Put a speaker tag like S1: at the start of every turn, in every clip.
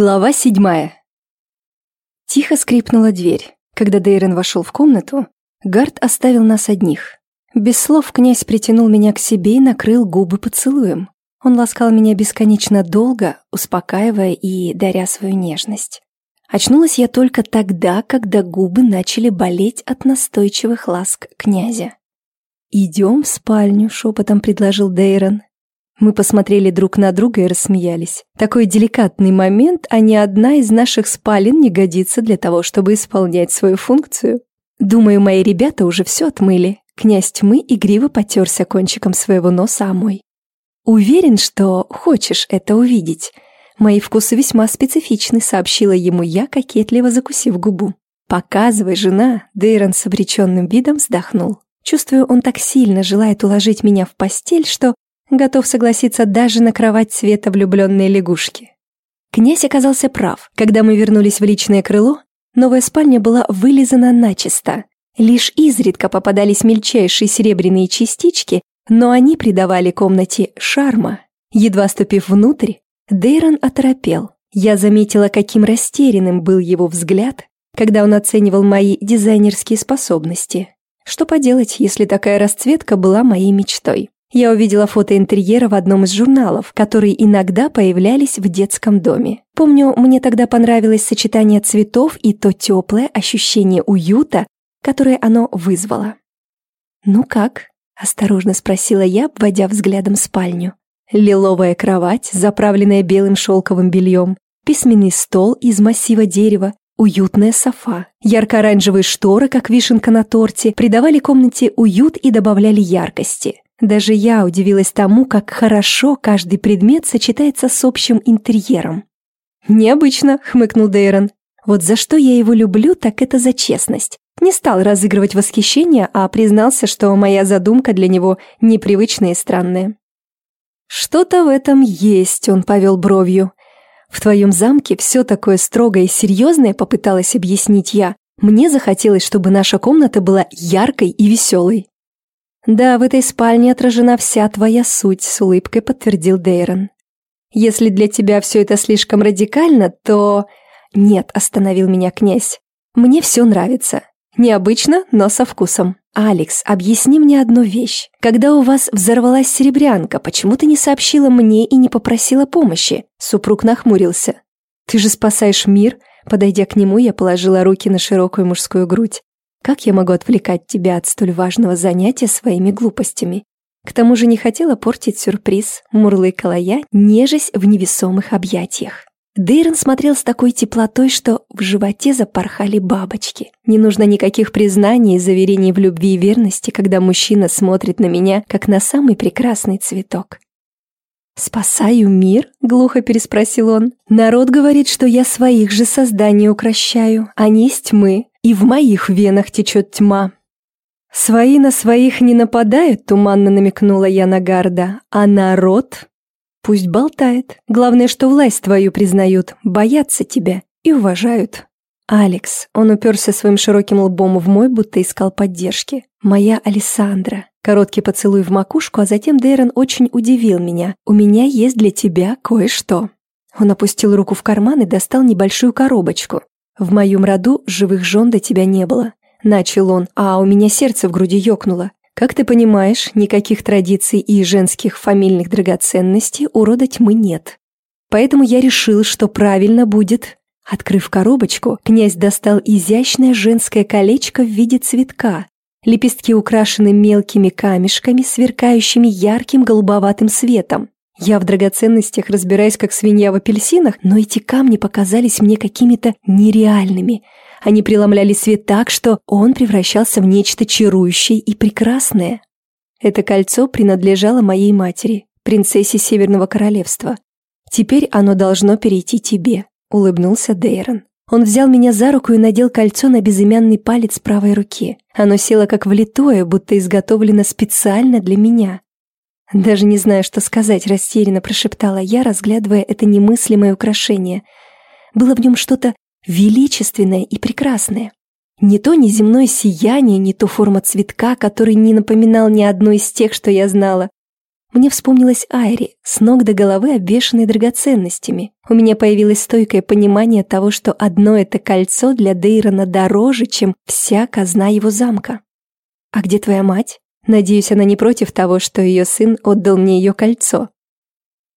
S1: Глава седьмая. Тихо скрипнула дверь. Когда Дейрен вошел в комнату, Гард оставил нас одних. Без слов князь притянул меня к себе и накрыл губы поцелуем. Он ласкал меня бесконечно долго, успокаивая и даря свою нежность. Очнулась я только тогда, когда губы начали болеть от настойчивых ласк князя. «Идем в спальню», — шепотом предложил Дейрон. Мы посмотрели друг на друга и рассмеялись. Такой деликатный момент, а ни одна из наших спален не годится для того, чтобы исполнять свою функцию. Думаю, мои ребята уже все отмыли. Князь тьмы игриво потерся кончиком своего носа о мой. Уверен, что хочешь это увидеть. Мои вкусы весьма специфичны, сообщила ему я, кокетливо закусив губу. «Показывай, жена!» Дейрон с обреченным видом вздохнул. Чувствую, он так сильно желает уложить меня в постель, что готов согласиться даже на кровать цвета влюбленной лягушки. Князь оказался прав. Когда мы вернулись в личное крыло, новая спальня была вылизана начисто. Лишь изредка попадались мельчайшие серебряные частички, но они придавали комнате шарма. Едва ступив внутрь, Дейрон оторопел. Я заметила, каким растерянным был его взгляд, когда он оценивал мои дизайнерские способности. Что поделать, если такая расцветка была моей мечтой? Я увидела фото интерьера в одном из журналов, которые иногда появлялись в детском доме. Помню, мне тогда понравилось сочетание цветов и то теплое ощущение уюта, которое оно вызвало. «Ну как?» – осторожно спросила я, обводя взглядом спальню. Лиловая кровать, заправленная белым шелковым бельем, письменный стол из массива дерева, уютная софа. Ярко-оранжевые шторы, как вишенка на торте, придавали комнате уют и добавляли яркости. Даже я удивилась тому, как хорошо каждый предмет сочетается с общим интерьером. «Необычно», — хмыкнул Дейрон. «Вот за что я его люблю, так это за честность. Не стал разыгрывать восхищение, а признался, что моя задумка для него непривычная и странная». «Что-то в этом есть», — он повел бровью. «В твоем замке все такое строгое и серьезное», — попыталась объяснить я. «Мне захотелось, чтобы наша комната была яркой и веселой». «Да, в этой спальне отражена вся твоя суть», — с улыбкой подтвердил Дейрон. «Если для тебя все это слишком радикально, то...» «Нет», — остановил меня князь. «Мне все нравится. Необычно, но со вкусом. Алекс, объясни мне одну вещь. Когда у вас взорвалась серебрянка, почему ты не сообщила мне и не попросила помощи?» Супруг нахмурился. «Ты же спасаешь мир», Подойдя к нему, я положила руки на широкую мужскую грудь. Как я могу отвлекать тебя от столь важного занятия своими глупостями? К тому же не хотела портить сюрприз, мурлыкала я, нежесть в невесомых объятиях. Дейрон смотрел с такой теплотой, что в животе запорхали бабочки. Не нужно никаких признаний и заверений в любви и верности, когда мужчина смотрит на меня, как на самый прекрасный цветок. «Спасаю мир?» — глухо переспросил он. «Народ говорит, что я своих же созданий укращаю. Они из тьмы, и в моих венах течет тьма. «Свои на своих не нападают», — туманно намекнула я на Гарда, «а народ...» «Пусть болтает. Главное, что власть твою признают, боятся тебя и уважают». «Алекс», — он уперся своим широким лбом в мой, будто искал поддержки. «Моя Александра». Короткий поцелуй в макушку, а затем Дейрон очень удивил меня. «У меня есть для тебя кое-что». Он опустил руку в карман и достал небольшую коробочку. «В моем роду живых жен до тебя не было», — начал он, а у меня сердце в груди ёкнуло. «Как ты понимаешь, никаких традиций и женских фамильных драгоценностей у рода тьмы нет. Поэтому я решил, что правильно будет...» Открыв коробочку, князь достал изящное женское колечко в виде цветка. Лепестки украшены мелкими камешками, сверкающими ярким голубоватым светом. Я в драгоценностях разбираюсь как свинья в апельсинах, но эти камни показались мне какими-то нереальными. Они преломляли свет так, что он превращался в нечто чарующее и прекрасное. Это кольцо принадлежало моей матери, принцессе Северного Королевства. Теперь оно должно перейти тебе, улыбнулся Дейрон. Он взял меня за руку и надел кольцо на безымянный палец правой руки. Оно село как влитое, будто изготовлено специально для меня. «Даже не знаю, что сказать», — растерянно прошептала я, разглядывая это немыслимое украшение. Было в нем что-то величественное и прекрасное. Не то неземное сияние, не то форма цветка, который не напоминал ни одной из тех, что я знала. Мне вспомнилась Айри, с ног до головы обвешанной драгоценностями. У меня появилось стойкое понимание того, что одно это кольцо для Дейрона дороже, чем вся казна его замка. «А где твоя мать?» Надеюсь, она не против того, что ее сын отдал мне ее кольцо.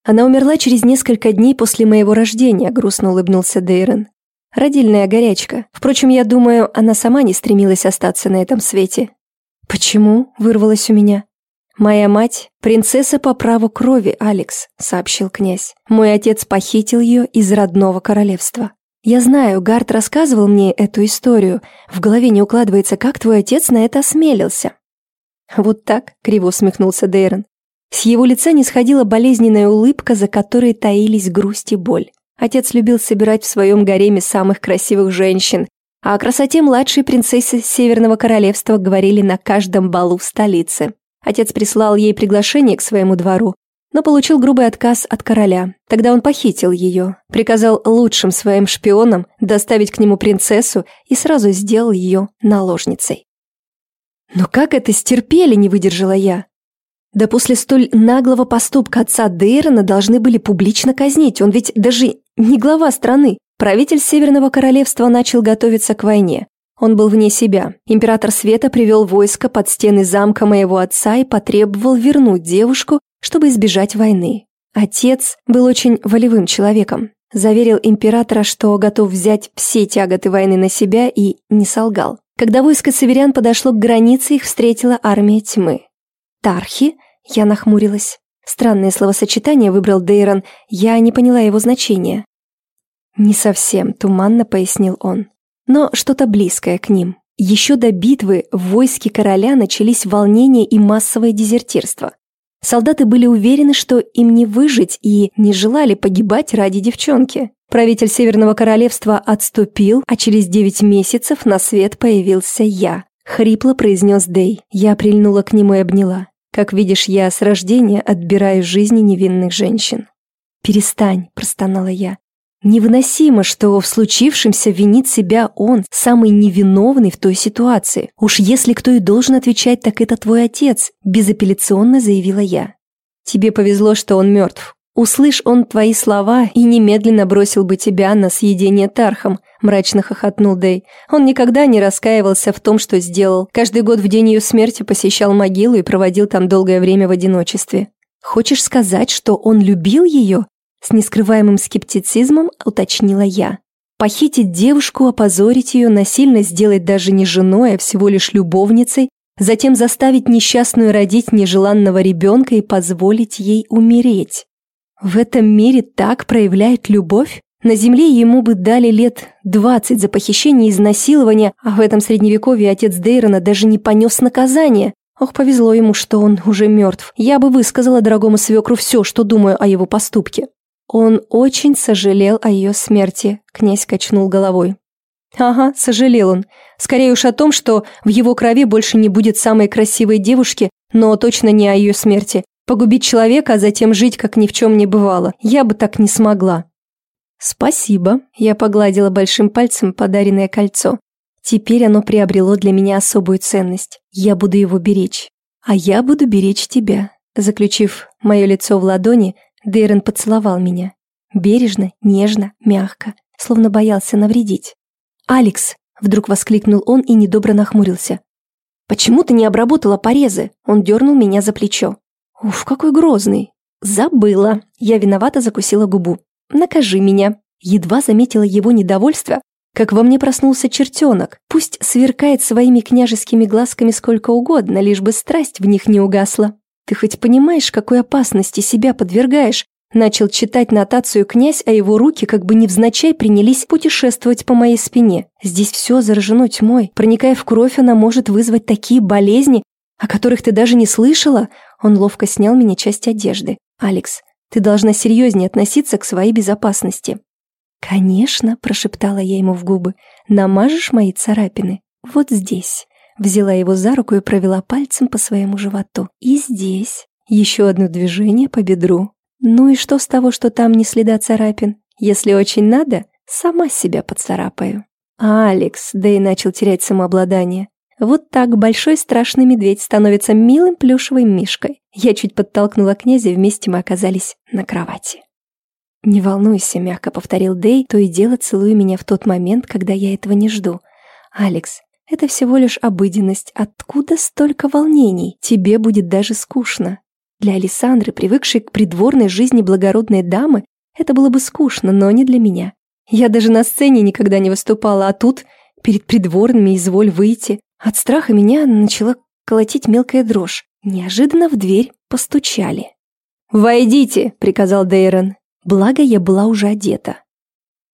S1: Она умерла через несколько дней после моего рождения, грустно улыбнулся Дейрон. Родильная горячка. Впрочем, я думаю, она сама не стремилась остаться на этом свете. Почему? вырвалось у меня. Моя мать – принцесса по праву крови, Алекс, сообщил князь. Мой отец похитил ее из родного королевства. Я знаю, Гард рассказывал мне эту историю. В голове не укладывается, как твой отец на это осмелился. «Вот так?» — криво усмехнулся Дейрон. С его лица не сходила болезненная улыбка, за которой таились грусть и боль. Отец любил собирать в своем гареме самых красивых женщин, а о красоте младшей принцессы Северного Королевства говорили на каждом балу в столице. Отец прислал ей приглашение к своему двору, но получил грубый отказ от короля. Тогда он похитил ее, приказал лучшим своим шпионам доставить к нему принцессу и сразу сделал ее наложницей. Но как это стерпели, не выдержала я. Да после столь наглого поступка отца Дейрона должны были публично казнить, он ведь даже не глава страны. Правитель Северного Королевства начал готовиться к войне. Он был вне себя. Император Света привел войско под стены замка моего отца и потребовал вернуть девушку, чтобы избежать войны. Отец был очень волевым человеком. Заверил императора, что готов взять все тяготы войны на себя и не солгал. Когда войско северян подошло к границе, их встретила армия тьмы. «Тархи?» – я нахмурилась. Странное словосочетание выбрал Дейрон, я не поняла его значения. «Не совсем», – туманно пояснил он. «Но что-то близкое к ним. Еще до битвы в войске короля начались волнения и массовое дезертирство. Солдаты были уверены, что им не выжить и не желали погибать ради девчонки. Правитель Северного Королевства отступил, а через девять месяцев на свет появился я. Хрипло произнес Дей. Я прильнула к нему и обняла. Как видишь, я с рождения отбираю жизни невинных женщин. «Перестань», – простонала я. Невыносимо, что в случившемся винит себя он, самый невиновный в той ситуации. Уж если кто и должен отвечать, так это твой отец, безапелляционно заявила я. Тебе повезло, что он мертв. Услышь он твои слова и немедленно бросил бы тебя на съедение Тархом, мрачно хохотнул Дэй. Он никогда не раскаивался в том, что сделал. Каждый год в день ее смерти посещал могилу и проводил там долгое время в одиночестве. Хочешь сказать, что он любил ее? С нескрываемым скептицизмом уточнила я. Похитить девушку, опозорить ее, насильно сделать даже не женой, а всего лишь любовницей, затем заставить несчастную родить нежеланного ребенка и позволить ей умереть. В этом мире так проявляет любовь? На земле ему бы дали лет двадцать за похищение и изнасилование, а в этом средневековье отец Дейрона даже не понес наказание. Ох, повезло ему, что он уже мертв. Я бы высказала дорогому свекру все, что думаю о его поступке. Он очень сожалел о ее смерти, князь качнул головой. Ага, сожалел он. Скорее уж о том, что в его крови больше не будет самой красивой девушки, но точно не о ее смерти. Погубить человека, а затем жить, как ни в чем не бывало. Я бы так не смогла. Спасибо. Я погладила большим пальцем подаренное кольцо. Теперь оно приобрело для меня особую ценность. Я буду его беречь. А я буду беречь тебя. Заключив мое лицо в ладони, Дейрон поцеловал меня. Бережно, нежно, мягко, словно боялся навредить. «Алекс!» – вдруг воскликнул он и недобро нахмурился. «Почему ты не обработала порезы?» Он дернул меня за плечо. Уф, какой грозный. Забыла. Я виновато закусила губу. Накажи меня. Едва заметила его недовольство, как во мне проснулся чертенок. Пусть сверкает своими княжескими глазками сколько угодно, лишь бы страсть в них не угасла. Ты хоть понимаешь, какой опасности себя подвергаешь? Начал читать нотацию князь, а его руки как бы невзначай принялись путешествовать по моей спине. Здесь все заражено тьмой. Проникая в кровь, она может вызвать такие болезни, о которых ты даже не слышала. Он ловко снял меня часть одежды. «Алекс, ты должна серьезнее относиться к своей безопасности». «Конечно», – прошептала я ему в губы, – «намажешь мои царапины? Вот здесь». Взяла его за руку и провела пальцем по своему животу. «И здесь». Еще одно движение по бедру. Ну и что с того, что там не следа царапин? Если очень надо, сама себя поцарапаю. «Алекс», – да и начал терять самообладание. Вот так большой страшный медведь становится милым плюшевым мишкой. Я чуть подтолкнула князя, вместе мы оказались на кровати. «Не волнуйся», — мягко повторил Дэй, то и дело целуя меня в тот момент, когда я этого не жду. «Алекс, это всего лишь обыденность. Откуда столько волнений? Тебе будет даже скучно. Для Александры, привыкшей к придворной жизни благородной дамы, это было бы скучно, но не для меня. Я даже на сцене никогда не выступала, а тут перед придворными изволь выйти. От страха меня начала колотить мелкая дрожь. Неожиданно в дверь постучали. «Войдите!» — приказал Дейрон. Благо, я была уже одета.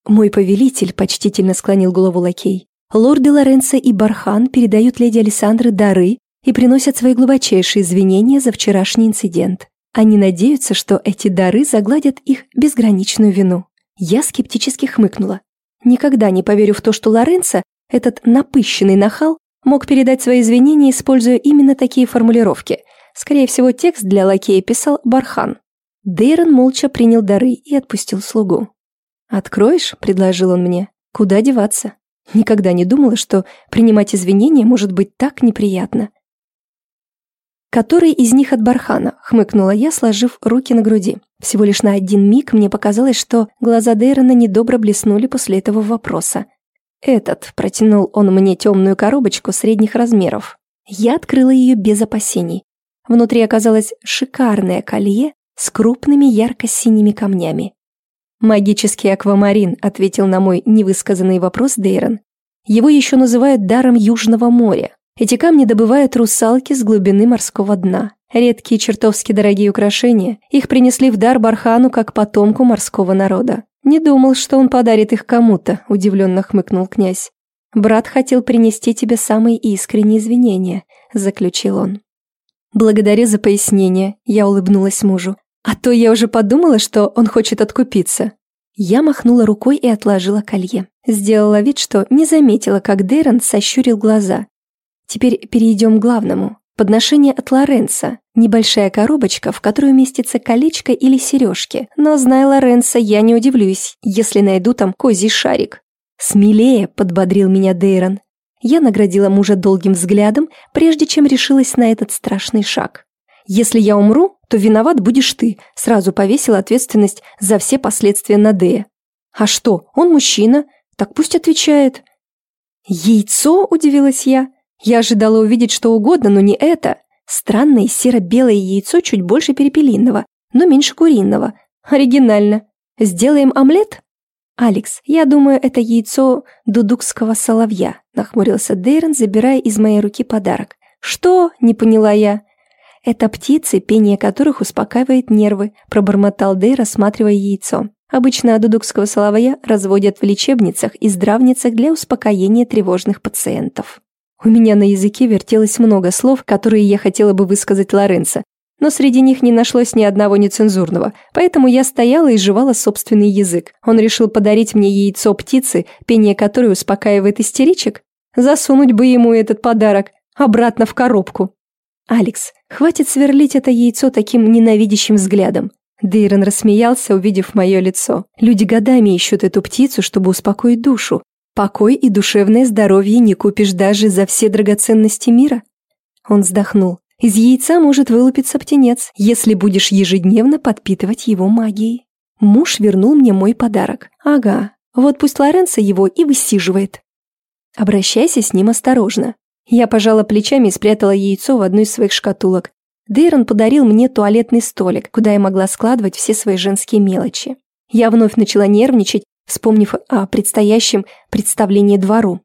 S1: Мой повелитель почтительно склонил голову лакей. Лорды Лоренцо и Бархан передают леди Александры дары и приносят свои глубочайшие извинения за вчерашний инцидент. Они надеются, что эти дары загладят их безграничную вину. Я скептически хмыкнула. Никогда не поверю в то, что Лоренцо, этот напыщенный нахал, мог передать свои извинения, используя именно такие формулировки. Скорее всего, текст для лакея писал Бархан. Дейрон молча принял дары и отпустил слугу. «Откроешь?» – предложил он мне. «Куда деваться?» Никогда не думала, что принимать извинения может быть так неприятно. «Который из них от Бархана?» – хмыкнула я, сложив руки на груди. Всего лишь на один миг мне показалось, что глаза Дейрона недобро блеснули после этого вопроса. «Этот», – протянул он мне темную коробочку средних размеров. Я открыла ее без опасений. Внутри оказалось шикарное колье с крупными ярко-синими камнями. «Магический аквамарин», — ответил на мой невысказанный вопрос Дейрон. «Его еще называют даром Южного моря. Эти камни добывают русалки с глубины морского дна. Редкие чертовски дорогие украшения, их принесли в дар Бархану как потомку морского народа. Не думал, что он подарит их кому-то», — удивленно хмыкнул князь. «Брат хотел принести тебе самые искренние извинения», — заключил он. «Благодарю за пояснение», — я улыбнулась мужу. А то я уже подумала, что он хочет откупиться. Я махнула рукой и отложила колье. Сделала вид, что не заметила, как Дэрон сощурил глаза. Теперь перейдем к главному. Подношение от Лоренца. Небольшая коробочка, в которую уместится колечко или сережки. Но, зная Лоренца, я не удивлюсь, если найду там козий шарик. «Смелее!» – подбодрил меня Дейрон. Я наградила мужа долгим взглядом, прежде чем решилась на этот страшный шаг. «Если я умру, то виноват будешь ты», сразу повесила ответственность за все последствия на Дея. «А что, он мужчина, так пусть отвечает». «Яйцо?» – удивилась я. Я ожидала увидеть что угодно, но не это. Странное серо-белое яйцо чуть больше перепелиного, но меньше куриного. Оригинально. Сделаем омлет? «Алекс, я думаю, это яйцо дудукского соловья», – нахмурился Дейрон, забирая из моей руки подарок. «Что?» – не поняла я. «Это птицы, пение которых успокаивает нервы», – пробормотал Дэй, рассматривая яйцо. Обычно дудукского соловья разводят в лечебницах и здравницах для успокоения тревожных пациентов. У меня на языке вертелось много слов, которые я хотела бы высказать Лоренцо, но среди них не нашлось ни одного нецензурного, поэтому я стояла и жевала собственный язык. Он решил подарить мне яйцо птицы, пение которой успокаивает истеричек. Засунуть бы ему этот подарок обратно в коробку. «Алекс, хватит сверлить это яйцо таким ненавидящим взглядом». Дейрон рассмеялся, увидев мое лицо. «Люди годами ищут эту птицу, чтобы успокоить душу. Покой и душевное здоровье не купишь даже за все драгоценности мира». Он вздохнул. «Из яйца может вылупиться птенец, если будешь ежедневно подпитывать его магией». Муж вернул мне мой подарок. «Ага, вот пусть Лоренцо его и высиживает». Обращайся с ним осторожно. Я пожала плечами и спрятала яйцо в одну из своих шкатулок. Дейрон подарил мне туалетный столик, куда я могла складывать все свои женские мелочи. Я вновь начала нервничать, вспомнив о предстоящем представлении двору.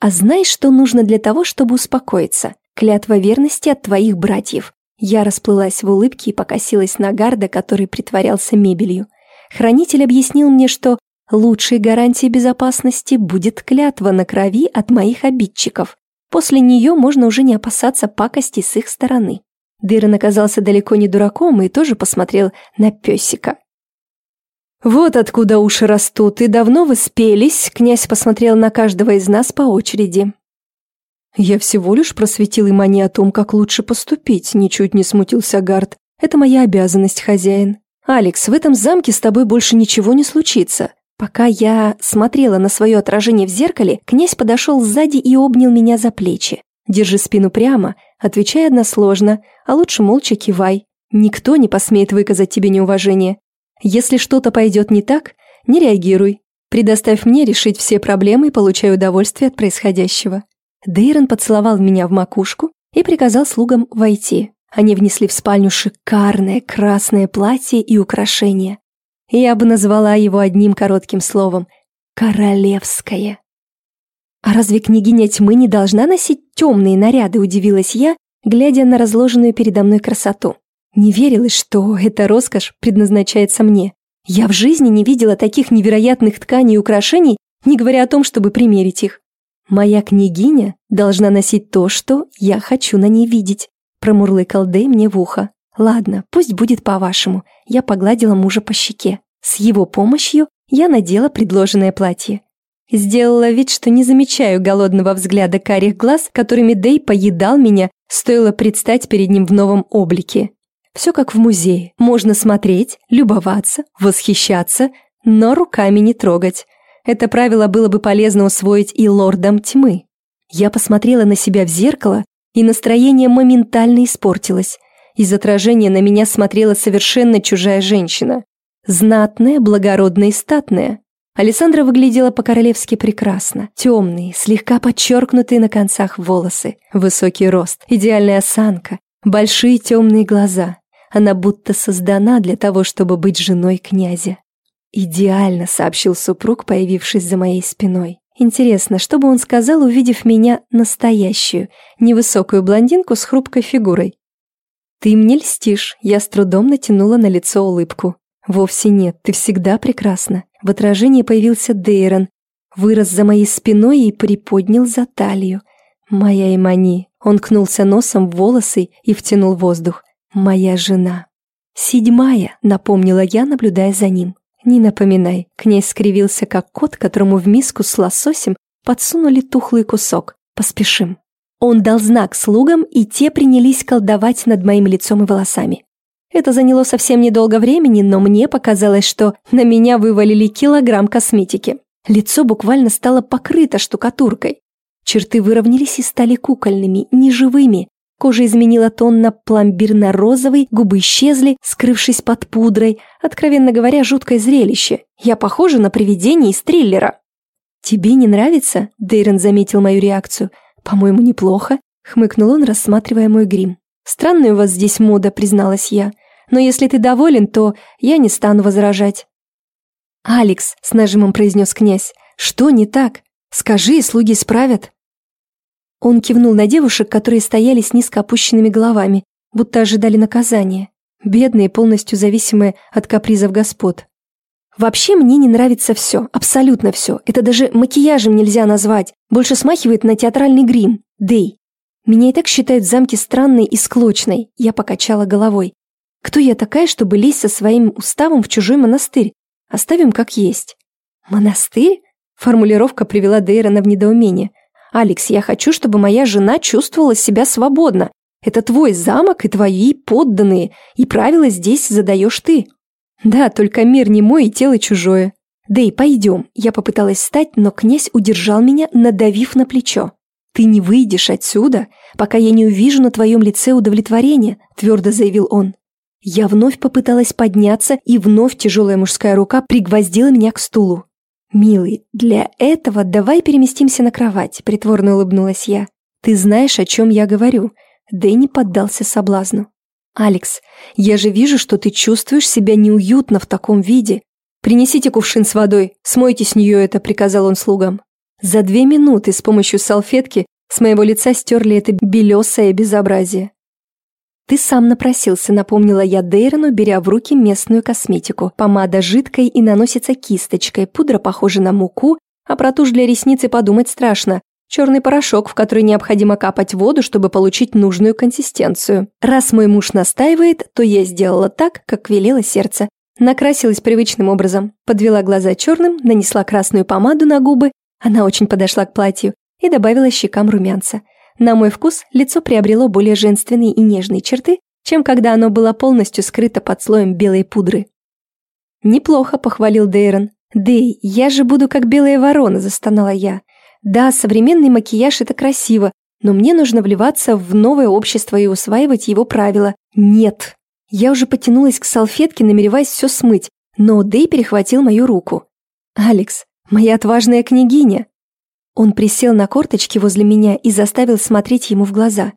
S1: «А знаешь, что нужно для того, чтобы успокоиться? Клятва верности от твоих братьев». Я расплылась в улыбке и покосилась на гарда, который притворялся мебелью. Хранитель объяснил мне, что лучшей гарантией безопасности будет клятва на крови от моих обидчиков. После нее можно уже не опасаться пакости с их стороны. Дырон оказался далеко не дураком и тоже посмотрел на песика. «Вот откуда уши растут, и давно вы спелись?» Князь посмотрел на каждого из нас по очереди. «Я всего лишь просветил Имани о том, как лучше поступить», ничуть не смутился Гард. «Это моя обязанность, хозяин. Алекс, в этом замке с тобой больше ничего не случится. Пока я смотрела на свое отражение в зеркале, князь подошел сзади и обнял меня за плечи. Держи спину прямо, отвечай односложно, а лучше молча кивай. Никто не посмеет выказать тебе неуважение. Если что-то пойдет не так, не реагируй. Предоставь мне решить все проблемы и получай удовольствие от происходящего. Дейрон поцеловал меня в макушку и приказал слугам войти. Они внесли в спальню шикарное красное платье и украшения. Я бы назвала его одним коротким словом – королевское. «А разве княгиня тьмы не должна носить темные наряды?» – удивилась я, глядя на разложенную передо мной красоту. Не верилось, что эта роскошь предназначается мне. Я в жизни не видела таких невероятных тканей и украшений, не говоря о том, чтобы примерить их. Моя княгиня должна носить то, что я хочу на ней видеть промурлыкал Дэй мне в ухо. «Ладно, пусть будет по-вашему». Я погладила мужа по щеке. С его помощью я надела предложенное платье. Сделала вид, что не замечаю голодного взгляда карих глаз, которыми Дэй поедал меня, стоило предстать перед ним в новом облике. Все как в музее. Можно смотреть, любоваться, восхищаться, но руками не трогать. Это правило было бы полезно усвоить и лордам тьмы. Я посмотрела на себя в зеркало и настроение моментально испортилось. Из отражения на меня смотрела совершенно чужая женщина. Знатная, благородная и статная. Александра выглядела по-королевски прекрасно. Темные, слегка подчеркнутые на концах волосы, высокий рост, идеальная осанка, большие темные глаза. Она будто создана для того, чтобы быть женой князя. «Идеально», — сообщил супруг, появившись за моей спиной. Интересно, что бы он сказал, увидев меня настоящую, невысокую блондинку с хрупкой фигурой? «Ты мне льстишь», я с трудом натянула на лицо улыбку. «Вовсе нет, ты всегда прекрасна». В отражении появился Дейрон, вырос за моей спиной и приподнял за талию. «Моя Имани». Он кнулся носом в волосы и втянул воздух. «Моя жена». «Седьмая», — напомнила я, наблюдая за ним. «Не напоминай», — князь скривился, как кот, которому в миску с лососем подсунули тухлый кусок. «Поспешим». Он дал знак слугам, и те принялись колдовать над моим лицом и волосами. Это заняло совсем недолго времени, но мне показалось, что на меня вывалили килограмм косметики. Лицо буквально стало покрыто штукатуркой. Черты выровнялись и стали кукольными, неживыми, Кожа изменила тон на пломбирно-розовый, губы исчезли, скрывшись под пудрой. Откровенно говоря, жуткое зрелище. Я похожа на привидение из триллера. «Тебе не нравится?» – Дейрон заметил мою реакцию. «По-моему, неплохо», – хмыкнул он, рассматривая мой грим. «Странная у вас здесь мода», – призналась я. «Но если ты доволен, то я не стану возражать». «Алекс», – с нажимом произнес князь, – «что не так? Скажи, слуги справят». Он кивнул на девушек, которые стояли с низко опущенными головами, будто ожидали наказания. Бедные, полностью зависимые от капризов господ. Вообще мне не нравится все, абсолютно все. Это даже макияжем нельзя назвать. Больше смахивает на театральный грим. Дэй. Меня и так считают в замке странной и склочной. Я покачала головой. Кто я такая, чтобы лезть со своим уставом в чужой монастырь? Оставим как есть. Монастырь? Формулировка привела Дейрона в недоумение. «Алекс, я хочу, чтобы моя жена чувствовала себя свободно. Это твой замок и твои подданные, и правила здесь задаешь ты». «Да, только мир не мой и тело чужое». «Дэй, пойдем». Я попыталась встать, но князь удержал меня, надавив на плечо. «Ты не выйдешь отсюда, пока я не увижу на твоем лице удовлетворение», твердо заявил он. Я вновь попыталась подняться, и вновь тяжелая мужская рука пригвоздила меня к стулу. «Милый, для этого давай переместимся на кровать», — притворно улыбнулась я. «Ты знаешь, о чем я говорю». Дэнни поддался соблазну. «Алекс, я же вижу, что ты чувствуешь себя неуютно в таком виде. Принесите кувшин с водой, смойте с нее это», — приказал он слугам. За две минуты с помощью салфетки с моего лица стерли это белесое безобразие. «Ты сам напросился», — напомнила я Дейрону, беря в руки местную косметику. Помада жидкой и наносится кисточкой, пудра похожа на муку, а про тушь для ресниц и подумать страшно. Черный порошок, в который необходимо капать воду, чтобы получить нужную консистенцию. Раз мой муж настаивает, то я сделала так, как велело сердце. Накрасилась привычным образом. Подвела глаза черным, нанесла красную помаду на губы, она очень подошла к платью, и добавила щекам румянца. На мой вкус лицо приобрело более женственные и нежные черты, чем когда оно было полностью скрыто под слоем белой пудры. «Неплохо», — похвалил Дейрон. «Дэй, я же буду как белая ворона», — застонала я. «Да, современный макияж — это красиво, но мне нужно вливаться в новое общество и усваивать его правила. Нет. Я уже потянулась к салфетке, намереваясь все смыть, но Дэй перехватил мою руку. «Алекс, моя отважная княгиня!» Он присел на корточки возле меня и заставил смотреть ему в глаза.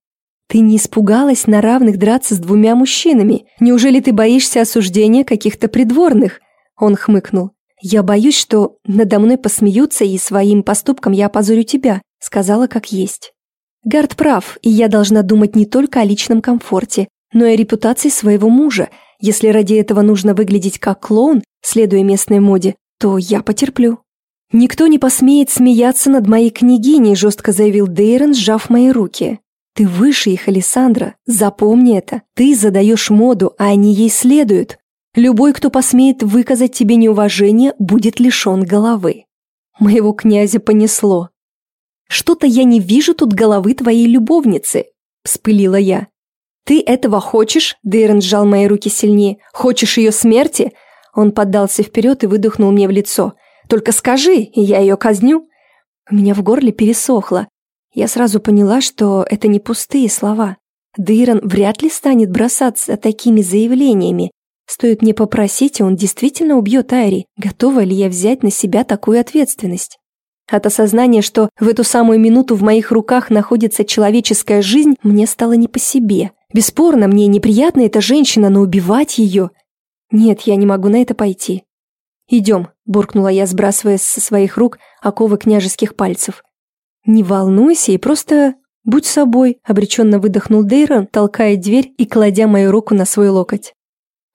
S1: «Ты не испугалась на равных драться с двумя мужчинами? Неужели ты боишься осуждения каких-то придворных?» Он хмыкнул. «Я боюсь, что надо мной посмеются, и своим поступком я опозорю тебя», сказала как есть. Гард прав, и я должна думать не только о личном комфорте, но и о репутации своего мужа. Если ради этого нужно выглядеть как клоун, следуя местной моде, то я потерплю. «Никто не посмеет смеяться над моей княгиней», жестко заявил Дейрон, сжав мои руки. «Ты выше их, Александра. Запомни это. Ты задаешь моду, а они ей следуют. Любой, кто посмеет выказать тебе неуважение, будет лишен головы». Моего князя понесло. «Что-то я не вижу тут головы твоей любовницы», – вспылила я. «Ты этого хочешь?» – Дейрон сжал мои руки сильнее. «Хочешь ее смерти?» Он поддался вперед и выдохнул мне в лицо – только скажи, и я ее казню». У меня в горле пересохло. Я сразу поняла, что это не пустые слова. Дейрон вряд ли станет бросаться такими заявлениями. Стоит мне попросить, и он действительно убьет Айри. Готова ли я взять на себя такую ответственность? От осознания, что в эту самую минуту в моих руках находится человеческая жизнь, мне стало не по себе. Бесспорно, мне неприятна эта женщина, но убивать ее... Нет, я не могу на это пойти. «Идем», – буркнула я, сбрасывая со своих рук оковы княжеских пальцев. «Не волнуйся и просто будь собой», – обреченно выдохнул Дейрон, толкая дверь и кладя мою руку на свой локоть.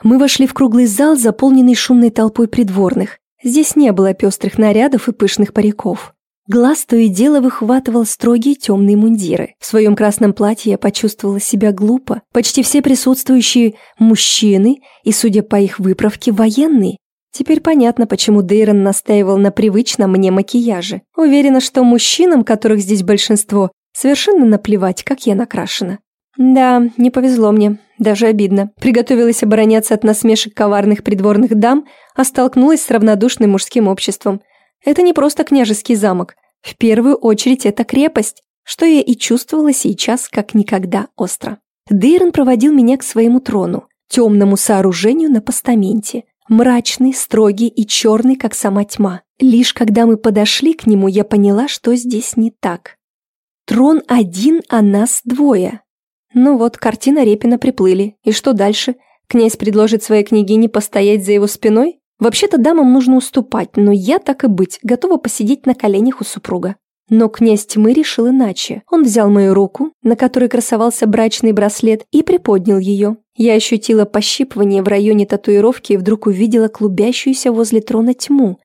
S1: Мы вошли в круглый зал, заполненный шумной толпой придворных. Здесь не было пестрых нарядов и пышных париков. Глаз то и дело выхватывал строгие темные мундиры. В своем красном платье я почувствовала себя глупо. Почти все присутствующие мужчины и, судя по их выправке, военные. Теперь понятно, почему Дейрон настаивал на привычном мне макияже. Уверена, что мужчинам, которых здесь большинство, совершенно наплевать, как я накрашена. Да, не повезло мне, даже обидно. Приготовилась обороняться от насмешек коварных придворных дам, а столкнулась с равнодушным мужским обществом. Это не просто княжеский замок. В первую очередь это крепость, что я и чувствовала сейчас как никогда остро. Дейрон проводил меня к своему трону, темному сооружению на постаменте – Мрачный, строгий и черный, как сама тьма. Лишь когда мы подошли к нему, я поняла, что здесь не так. Трон один, а нас двое. Ну вот, картина Репина приплыли. И что дальше? Князь предложит своей княгине постоять за его спиной? Вообще-то дамам нужно уступать, но я, так и быть, готова посидеть на коленях у супруга. Но князь тьмы решил иначе. Он взял мою руку, на которой красовался брачный браслет, и приподнял ее. Я ощутила пощипывание в районе татуировки и вдруг увидела клубящуюся возле трона тьму.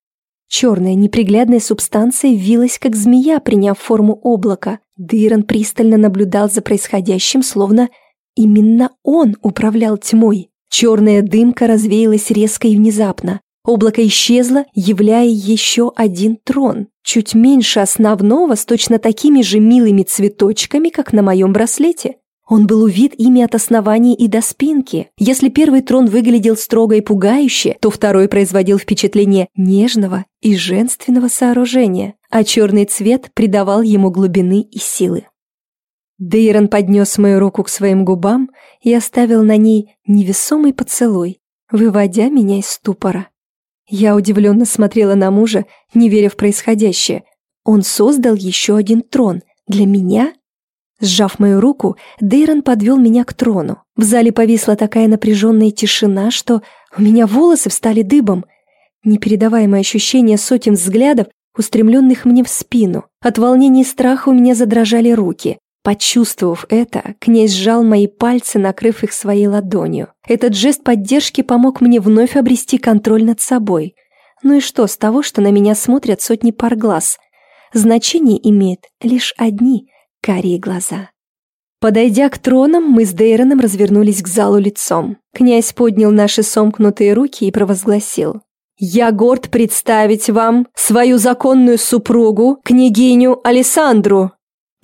S1: Черная неприглядная субстанция вилась, как змея, приняв форму облака. Дыран пристально наблюдал за происходящим, словно именно он управлял тьмой. Черная дымка развеялась резко и внезапно. Облако исчезло, являя еще один трон, чуть меньше основного, с точно такими же милыми цветочками, как на моем браслете. Он был увид ими от основания и до спинки. Если первый трон выглядел строго и пугающе, то второй производил впечатление нежного и женственного сооружения, а черный цвет придавал ему глубины и силы. Дейрон поднес мою руку к своим губам и оставил на ней невесомый поцелуй, выводя меня из ступора. Я удивленно смотрела на мужа, не веря в происходящее. Он создал еще один трон. Для меня? Сжав мою руку, Дейрон подвел меня к трону. В зале повисла такая напряженная тишина, что у меня волосы встали дыбом. Непередаваемое ощущение сотен взглядов, устремленных мне в спину. От волнения и страха у меня задрожали руки. Почувствовав это, князь сжал мои пальцы, накрыв их своей ладонью. Этот жест поддержки помог мне вновь обрести контроль над собой. Ну и что с того, что на меня смотрят сотни пар глаз? Значение имеет лишь одни карие глаза. Подойдя к тронам, мы с Дейроном развернулись к залу лицом. Князь поднял наши сомкнутые руки и провозгласил. «Я горд представить вам свою законную супругу, княгиню Александру!»